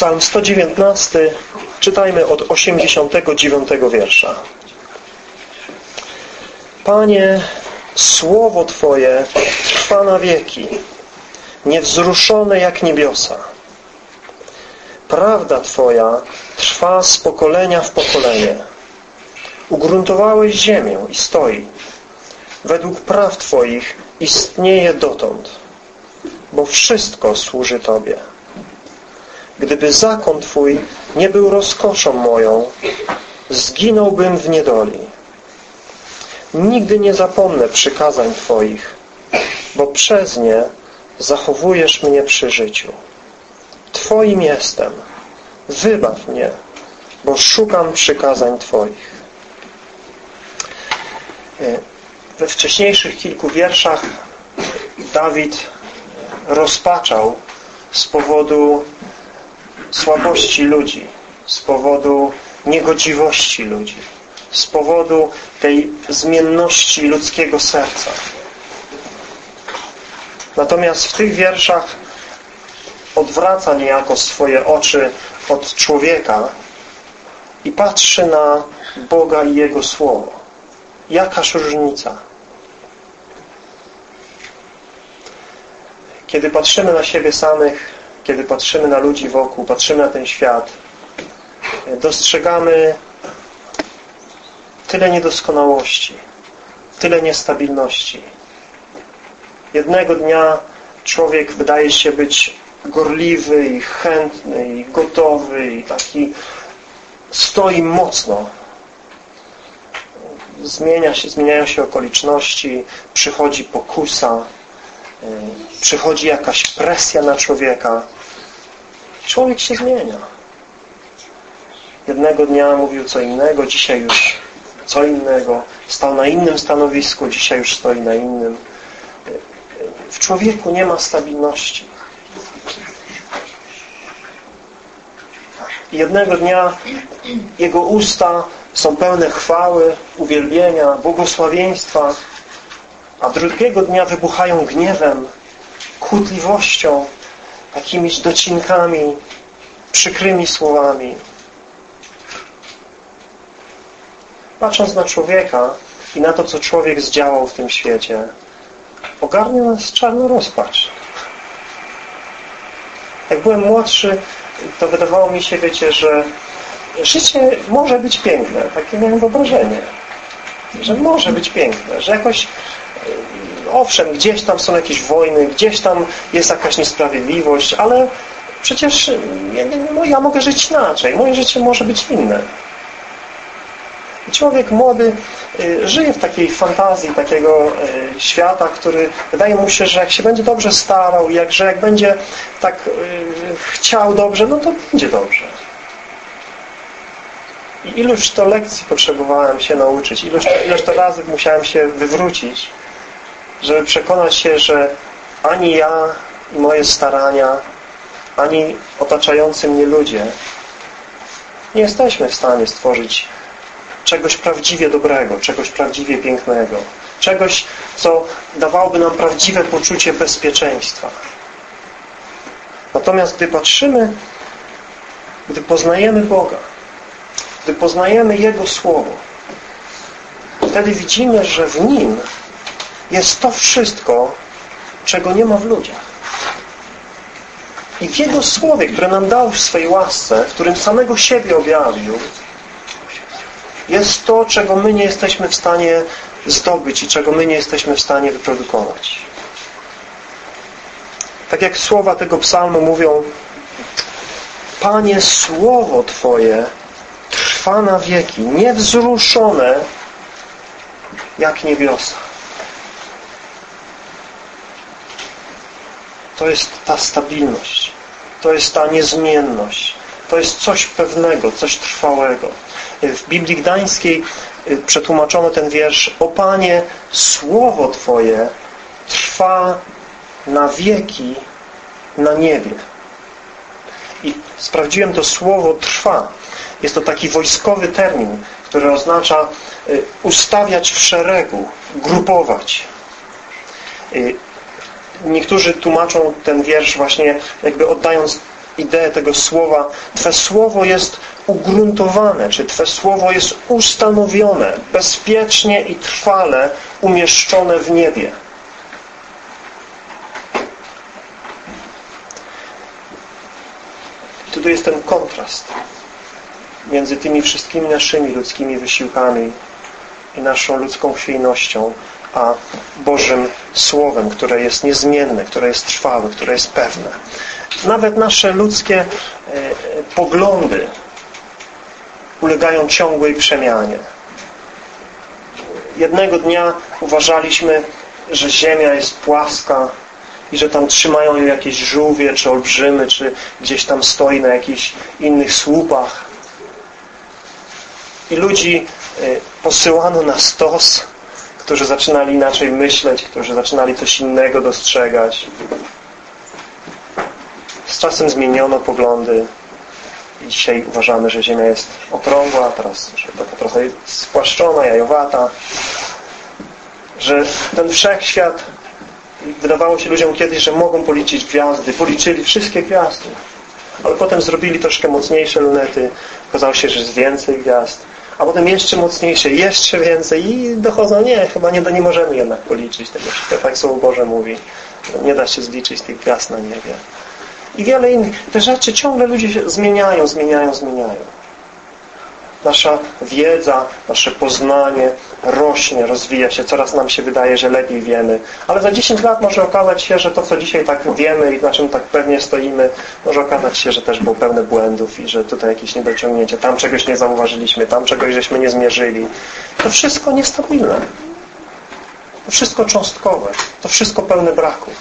Psalm 119, czytajmy od 89 wiersza. Panie, Słowo Twoje trwa na wieki, niewzruszone jak niebiosa. Prawda Twoja trwa z pokolenia w pokolenie. Ugruntowałeś ziemię i stoi. Według praw Twoich istnieje dotąd, bo wszystko służy Tobie. Gdyby zakon Twój nie był rozkoszą moją, zginąłbym w niedoli. Nigdy nie zapomnę przykazań Twoich, bo przez nie zachowujesz mnie przy życiu. Twoim jestem. Wybaw mnie, bo szukam przykazań Twoich. E, we wcześniejszych kilku wierszach Dawid rozpaczał z powodu słabości ludzi, z powodu niegodziwości ludzi, z powodu tej zmienności ludzkiego serca. Natomiast w tych wierszach odwraca niejako swoje oczy od człowieka i patrzy na Boga i Jego Słowo. Jakaż różnica? Kiedy patrzymy na siebie samych, kiedy patrzymy na ludzi wokół, patrzymy na ten świat, dostrzegamy tyle niedoskonałości, tyle niestabilności. Jednego dnia człowiek wydaje się być gorliwy i chętny i gotowy i taki stoi mocno. Zmienia się, zmieniają się okoliczności, przychodzi pokusa, y, przychodzi jakaś presja na człowieka. Człowiek się zmienia. Jednego dnia mówił co innego, dzisiaj już co innego. Stał na innym stanowisku, dzisiaj już stoi na innym. W człowieku nie ma stabilności. Jednego dnia jego usta są pełne chwały, uwielbienia, błogosławieństwa, a drugiego dnia wybuchają gniewem, kłótliwością, jakimiś docinkami, przykrymi słowami. Patrząc na człowieka i na to, co człowiek zdziałał w tym świecie, ogarnia nas czarna rozpacz. Jak byłem młodszy, to wydawało mi się, wiecie, że życie może być piękne. Takie miałem wyobrażenie. Że może być piękne. Że jakoś owszem, gdzieś tam są jakieś wojny, gdzieś tam jest jakaś niesprawiedliwość, ale przecież ja, no, ja mogę żyć inaczej. Moje życie może być inne. Człowiek młody y, żyje w takiej fantazji takiego y, świata, który wydaje mu się, że jak się będzie dobrze starał, jak, że jak będzie tak y, chciał dobrze, no to będzie dobrze. I iluż to lekcji potrzebowałem się nauczyć, iluż to, iluż to razy musiałem się wywrócić, żeby przekonać się, że ani ja i moje starania, ani otaczający mnie ludzie nie jesteśmy w stanie stworzyć czegoś prawdziwie dobrego, czegoś prawdziwie pięknego, czegoś, co dawałoby nam prawdziwe poczucie bezpieczeństwa. Natomiast gdy patrzymy, gdy poznajemy Boga, gdy poznajemy Jego Słowo, wtedy widzimy, że w Nim jest to wszystko, czego nie ma w ludziach. I w Jego Słowie, które nam dał w swej łasce, w którym samego siebie objawił, jest to, czego my nie jesteśmy w stanie zdobyć i czego my nie jesteśmy w stanie wyprodukować. Tak jak słowa tego psalmu mówią Panie, Słowo Twoje trwa na wieki, niewzruszone jak niebiosa. To jest ta stabilność. To jest ta niezmienność. To jest coś pewnego, coś trwałego. W Biblii Gdańskiej y, przetłumaczono ten wiersz O Panie, Słowo Twoje trwa na wieki na niebie. I sprawdziłem to słowo trwa. Jest to taki wojskowy termin, który oznacza y, ustawiać w szeregu, grupować. Niektórzy tłumaczą ten wiersz właśnie jakby oddając ideę tego słowa. Twe słowo jest ugruntowane, czy Twe słowo jest ustanowione, bezpiecznie i trwale umieszczone w niebie. tu jest ten kontrast między tymi wszystkimi naszymi ludzkimi wysiłkami i naszą ludzką chwiejnością, a Bożym Słowem, które jest niezmienne, które jest trwałe, które jest pewne. Nawet nasze ludzkie e, poglądy ulegają ciągłej przemianie. Jednego dnia uważaliśmy, że Ziemia jest płaska i że tam trzymają ją jakieś żółwie, czy olbrzymy, czy gdzieś tam stoi na jakichś innych słupach. I ludzi e, posyłano na stos, którzy zaczynali inaczej myśleć, którzy zaczynali coś innego dostrzegać. Z czasem zmieniono poglądy. Dzisiaj uważamy, że Ziemia jest okrągła, teraz że taka trochę spłaszczona, jajowata. Że ten wszechświat wydawało się ludziom kiedyś, że mogą policzyć gwiazdy. Policzyli wszystkie gwiazdy. Ale potem zrobili troszkę mocniejsze lunety. Okazało się, że jest więcej gwiazd a potem jeszcze mocniejsze, jeszcze więcej i dochodzą, nie, chyba nie, nie możemy jednak policzyć tego wszystkiego, tak Słowo Boże mówi. Nie da się zliczyć tych gwiazd na niebie. I wiele innych. Te rzeczy ciągle ludzie się zmieniają, zmieniają, zmieniają. Nasza wiedza, nasze poznanie rośnie, rozwija się. Coraz nam się wydaje, że lepiej wiemy. Ale za 10 lat może okazać się, że to, co dzisiaj tak wiemy i na czym tak pewnie stoimy, może okazać się, że też było pełne błędów i że tutaj jakieś niedociągnięcie. Tam czegoś nie zauważyliśmy, tam czegoś żeśmy nie zmierzyli. To wszystko niestabilne. To wszystko cząstkowe. To wszystko pełne braków.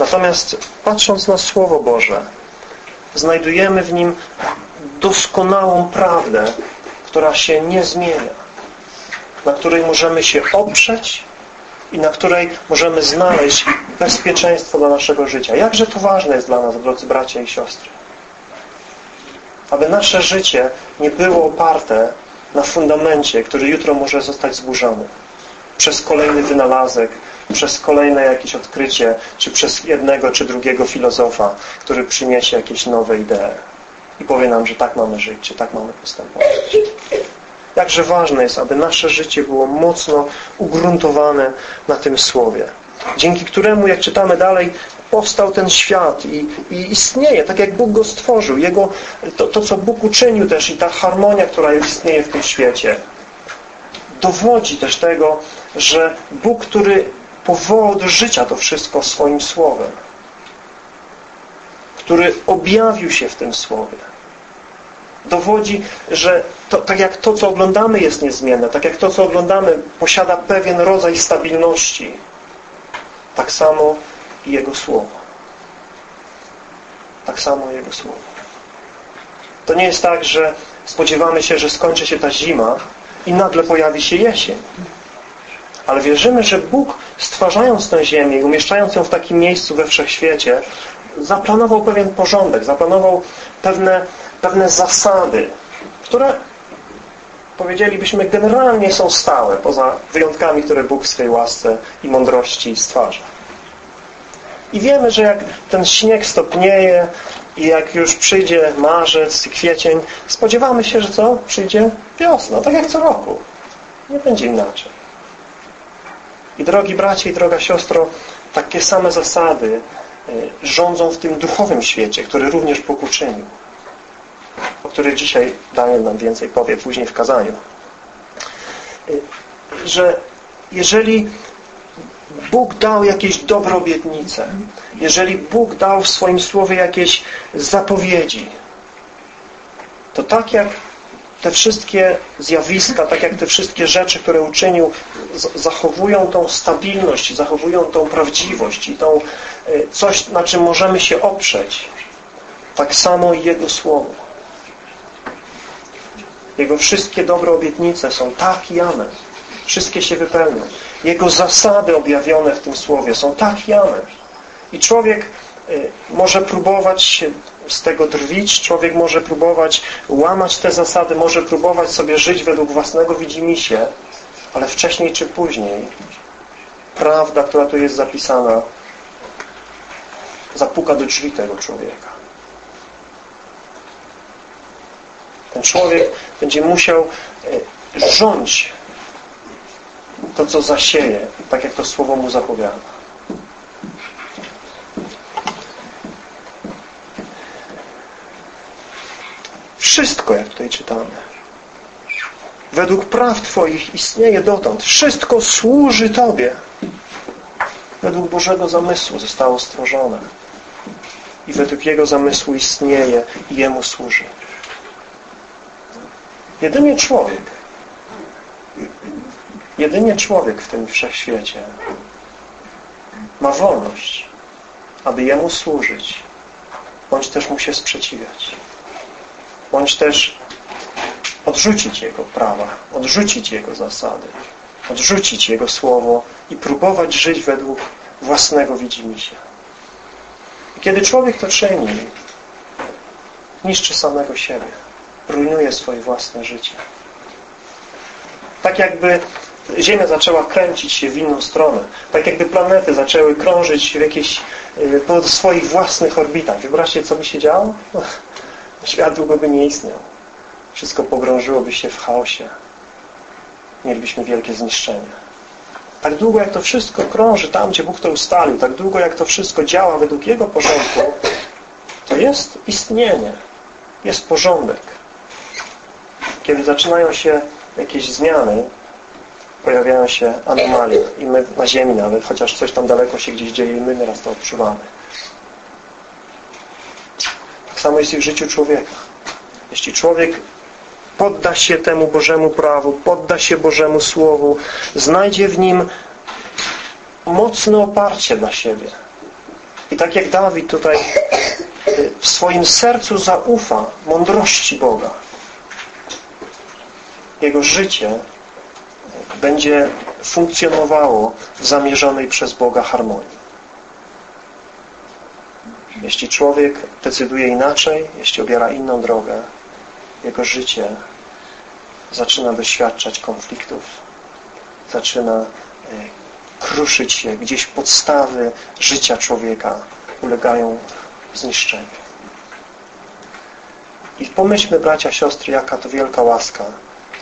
Natomiast patrząc na Słowo Boże, znajdujemy w nim doskonałą prawdę, która się nie zmienia, na której możemy się oprzeć i na której możemy znaleźć bezpieczeństwo dla naszego życia. Jakże to ważne jest dla nas, drodzy bracia i siostry. Aby nasze życie nie było oparte na fundamencie, który jutro może zostać zburzony przez kolejny wynalazek, przez kolejne jakieś odkrycie, czy przez jednego czy drugiego filozofa, który przyniesie jakieś nowe idee i powie nam, że tak mamy żyć, czy tak mamy postępować. Jakże ważne jest, aby nasze życie było mocno ugruntowane na tym Słowie. Dzięki któremu, jak czytamy dalej, powstał ten świat i, i istnieje, tak jak Bóg go stworzył. Jego, to, to, co Bóg uczynił też i ta harmonia, która istnieje w tym świecie, dowodzi też tego, że Bóg, który powołał do życia to wszystko swoim Słowem, który objawił się w tym Słowie, dowodzi, że to, tak jak to, co oglądamy jest niezmienne, tak jak to, co oglądamy posiada pewien rodzaj stabilności, tak samo i Jego Słowo. Tak samo Jego Słowo. To nie jest tak, że spodziewamy się, że skończy się ta zima i nagle pojawi się jesień. Ale wierzymy, że Bóg stwarzając tę ziemię i umieszczając ją w takim miejscu we wszechświecie, zaplanował pewien porządek, zaplanował pewne, pewne zasady, które powiedzielibyśmy generalnie są stałe, poza wyjątkami, które Bóg w swej łasce i mądrości stwarza. I wiemy, że jak ten śnieg stopnieje i jak już przyjdzie marzec kwiecień, spodziewamy się, że co? Przyjdzie wiosna, tak jak co roku. Nie będzie inaczej. I drogi bracie i droga siostro, takie same zasady rządzą w tym duchowym świecie, który również Bóg uczynił. O której dzisiaj Daniel nam więcej powie później w kazaniu. Y, że jeżeli Bóg dał jakieś dobre obietnice, jeżeli Bóg dał w swoim słowie jakieś zapowiedzi, to tak jak te wszystkie zjawiska, tak jak te wszystkie rzeczy, które uczynił, zachowują tą stabilność, zachowują tą prawdziwość i tą e, coś, na czym możemy się oprzeć. Tak samo i Jego Słowo. Jego wszystkie dobre obietnice są tak i amen. Wszystkie się wypełnią. Jego zasady objawione w tym Słowie są tak i amen. I człowiek może próbować się z tego drwić, człowiek może próbować łamać te zasady, może próbować sobie żyć według własnego widzimisię, ale wcześniej czy później prawda, która tu jest zapisana, zapuka do drzwi tego człowieka. Ten człowiek będzie musiał e, rządzić to, co zasieje, tak jak to Słowo mu zapowiada. Wszystko, jak tutaj czytamy, według praw Twoich istnieje dotąd. Wszystko służy Tobie. Według Bożego zamysłu zostało stworzone. I według Jego zamysłu istnieje i Jemu służy. Jedynie człowiek, jedynie człowiek w tym wszechświecie ma wolność, aby Jemu służyć, bądź też Mu się sprzeciwiać, bądź też odrzucić Jego prawa, odrzucić Jego zasady, odrzucić Jego Słowo i próbować żyć według własnego widzimisię. I kiedy człowiek to czyni, niszczy samego siebie, rujnuje swoje własne życie. Tak jakby Ziemia zaczęła kręcić się w inną stronę. Tak jakby planety zaczęły krążyć w jakieś, y, po swoich własnych orbitach. Wyobraźcie, co by się działo? Świat długo by nie istniał. Wszystko pogrążyłoby się w chaosie. Mielibyśmy wielkie zniszczenie. Tak długo jak to wszystko krąży tam, gdzie Bóg to ustalił, tak długo jak to wszystko działa według Jego porządku, to jest istnienie, jest porządek. Kiedy zaczynają się jakieś zmiany, pojawiają się anomalie i my na Ziemi nawet, chociaż coś tam daleko się gdzieś dzieje i my nieraz to odczuwamy. Tak samo jest i w życiu człowieka. Jeśli człowiek podda się temu Bożemu prawu, podda się Bożemu Słowu, znajdzie w nim mocne oparcie dla siebie. I tak jak Dawid tutaj y, w swoim sercu zaufa mądrości Boga, jego życie będzie funkcjonowało w zamierzonej przez Boga harmonii. Jeśli człowiek decyduje inaczej, jeśli obiera inną drogę, jego życie zaczyna doświadczać konfliktów, zaczyna e, kruszyć się, gdzieś podstawy życia człowieka ulegają zniszczeniu. I pomyślmy, bracia, siostry, jaka to wielka łaska,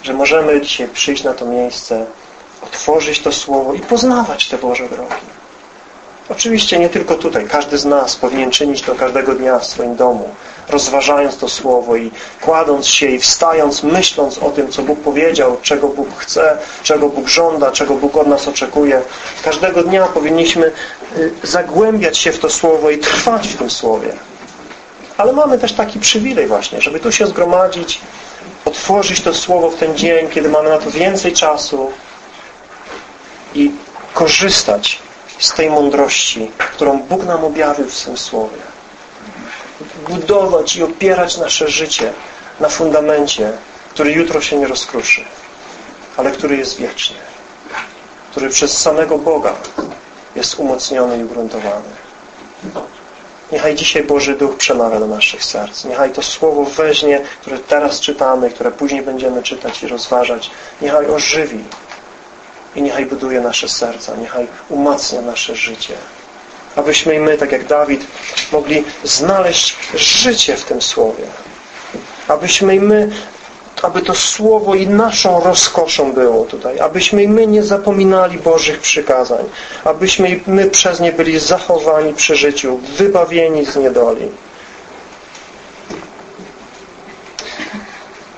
że możemy dzisiaj przyjść na to miejsce, otworzyć to Słowo i poznawać te Boże drogi. Oczywiście nie tylko tutaj. Każdy z nas powinien czynić to każdego dnia w swoim domu, rozważając to Słowo i kładąc się i wstając, myśląc o tym, co Bóg powiedział, czego Bóg chce, czego Bóg żąda, czego Bóg od nas oczekuje. Każdego dnia powinniśmy y, zagłębiać się w to Słowo i trwać w tym Słowie. Ale mamy też taki przywilej właśnie, żeby tu się zgromadzić, otworzyć to Słowo w ten dzień, kiedy mamy na to więcej czasu i korzystać z tej mądrości, którą Bóg nam objawił w swym Słowie. Budować i opierać nasze życie na fundamencie, który jutro się nie rozkruszy, ale który jest wieczny, który przez samego Boga jest umocniony i ugruntowany. Niechaj dzisiaj Boży Duch przemawia do naszych serc. Niechaj to Słowo weźmie, które teraz czytamy, które później będziemy czytać i rozważać. Niechaj ożywi i niechaj buduje nasze serca, niechaj umacnia nasze życie. Abyśmy i my, tak jak Dawid, mogli znaleźć życie w tym Słowie. Abyśmy i my, aby to Słowo i naszą rozkoszą było tutaj. Abyśmy i my nie zapominali Bożych przykazań. Abyśmy i my przez nie byli zachowani przy życiu, wybawieni z niedoli.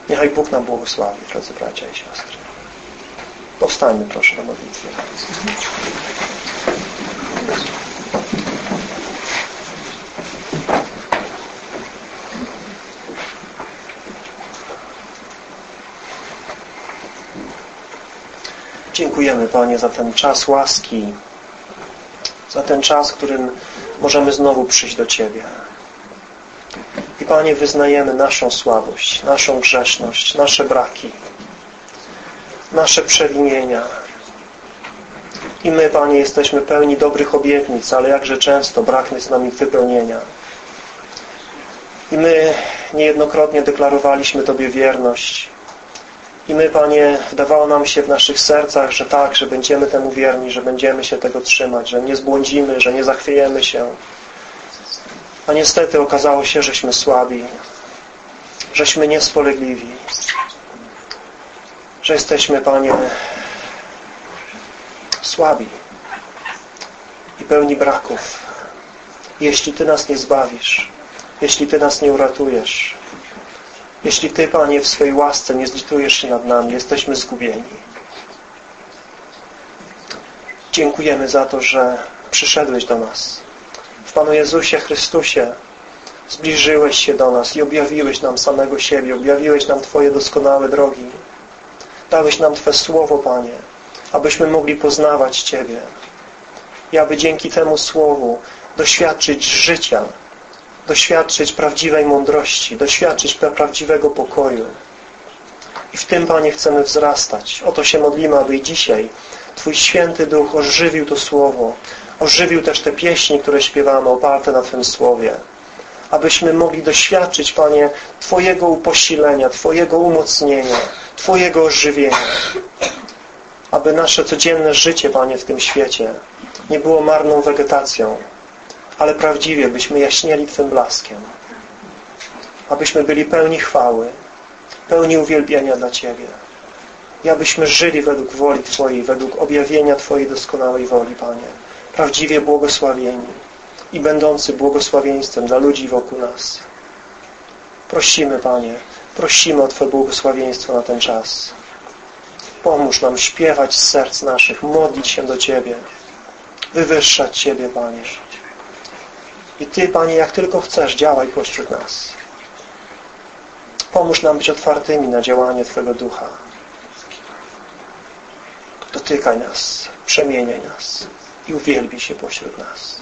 Niechaj Bóg nam błogosławi, drodzy bracia i siostry. Powstańmy proszę do modlitwy. Dziękujemy Panie za ten czas łaski, za ten czas, w którym możemy znowu przyjść do Ciebie. I Panie, wyznajemy naszą słabość, naszą grzeszność, nasze braki nasze przewinienia. I my, Panie, jesteśmy pełni dobrych obietnic, ale jakże często braknie z nami wypełnienia. I my niejednokrotnie deklarowaliśmy Tobie wierność. I my, Panie, wydawało nam się w naszych sercach, że tak, że będziemy temu wierni, że będziemy się tego trzymać, że nie zbłądzimy, że nie zachwiejemy się. A niestety okazało się, żeśmy słabi, żeśmy niespolegliwi, że jesteśmy, Panie, słabi i pełni braków. Jeśli Ty nas nie zbawisz, jeśli Ty nas nie uratujesz, jeśli Ty, Panie, w swojej łasce nie zlitujesz się nad nami, jesteśmy zgubieni. Dziękujemy za to, że przyszedłeś do nas. W Panu Jezusie Chrystusie zbliżyłeś się do nas i objawiłeś nam samego siebie, objawiłeś nam Twoje doskonałe drogi. Dałeś nam Twe Słowo, Panie, abyśmy mogli poznawać Ciebie i aby dzięki temu Słowu doświadczyć życia, doświadczyć prawdziwej mądrości, doświadczyć prawdziwego pokoju. I w tym, Panie, chcemy wzrastać. O to się modlimy, aby dzisiaj Twój Święty Duch ożywił to Słowo, ożywił też te pieśni, które śpiewamy, oparte na Twym Słowie. Abyśmy mogli doświadczyć, Panie, Twojego uposilenia, Twojego umocnienia, Twojego ożywienia. Aby nasze codzienne życie, Panie, w tym świecie nie było marną wegetacją, ale prawdziwie byśmy jaśnieli Twym blaskiem. Abyśmy byli pełni chwały, pełni uwielbienia dla Ciebie. I abyśmy żyli według woli Twojej, według objawienia Twojej doskonałej woli, Panie. Prawdziwie błogosławieni i będący błogosławieństwem dla ludzi wokół nas. Prosimy, Panie, prosimy o Twoje błogosławieństwo na ten czas. Pomóż nam śpiewać z serc naszych, modlić się do Ciebie, wywyższać Ciebie, Panie. I Ty, Panie, jak tylko chcesz, działaj pośród nas. Pomóż nam być otwartymi na działanie Twojego Ducha. Dotykaj nas, przemieniaj nas i uwielbi się pośród nas.